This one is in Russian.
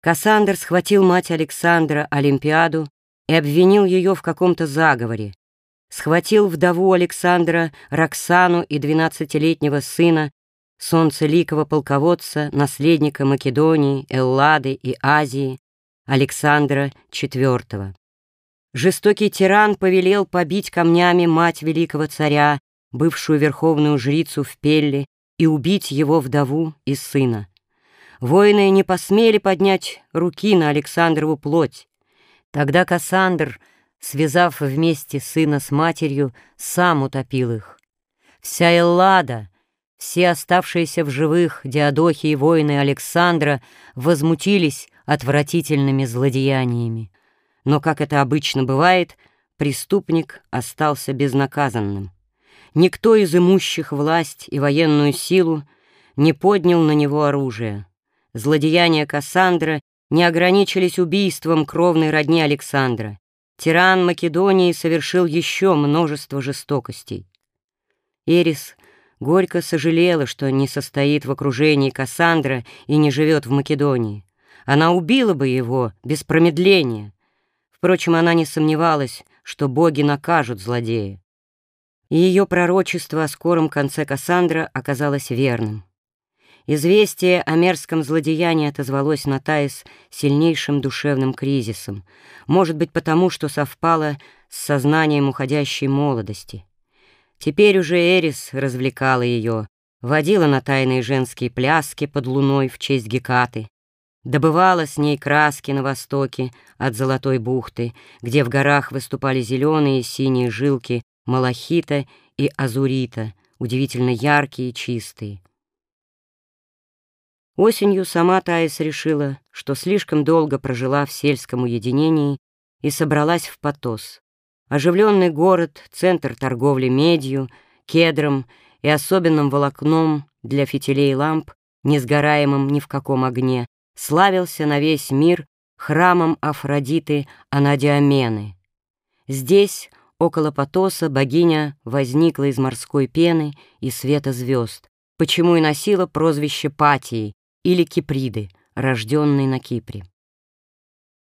Кассандр схватил мать Александра, Олимпиаду, и обвинил ее в каком-то заговоре. Схватил вдову Александра, Роксану и двенадцатилетнего сына, солнцеликого полководца, наследника Македонии, Эллады и Азии, Александра IV. Жестокий тиран повелел побить камнями мать великого царя, бывшую верховную жрицу в Пелле, и убить его вдову и сына. Воины не посмели поднять руки на Александрову плоть. Тогда Кассандр, связав вместе сына с матерью, сам утопил их. Вся Эллада, все оставшиеся в живых Диадохи и воины Александра возмутились отвратительными злодеяниями. Но, как это обычно бывает, преступник остался безнаказанным. Никто из имущих власть и военную силу не поднял на него оружие. Злодеяния Кассандра не ограничились убийством кровной родни Александра. Тиран Македонии совершил еще множество жестокостей. Эрис горько сожалела, что не состоит в окружении Кассандра и не живет в Македонии. Она убила бы его без промедления. Впрочем, она не сомневалась, что боги накажут злодея. И ее пророчество о скором конце Кассандра оказалось верным. Известие о мерзком злодеянии отозвалось на Таис сильнейшим душевным кризисом, может быть, потому что совпало с сознанием уходящей молодости. Теперь уже Эрис развлекала ее, водила на тайные женские пляски под луной в честь Гекаты, добывала с ней краски на востоке от Золотой бухты, где в горах выступали зеленые и синие жилки малахита и азурита, удивительно яркие и чистые. Осенью сама Таис решила, что слишком долго прожила в сельском уединении и собралась в Потос. Оживленный город, центр торговли медью, кедром и особенным волокном для фитилей ламп, не сгораемым ни в каком огне, славился на весь мир храмом Афродиты Анадиамены. Здесь, около Потоса, богиня возникла из морской пены и света звезд, почему и носила прозвище Патии, или Киприды, рожденной на Кипре.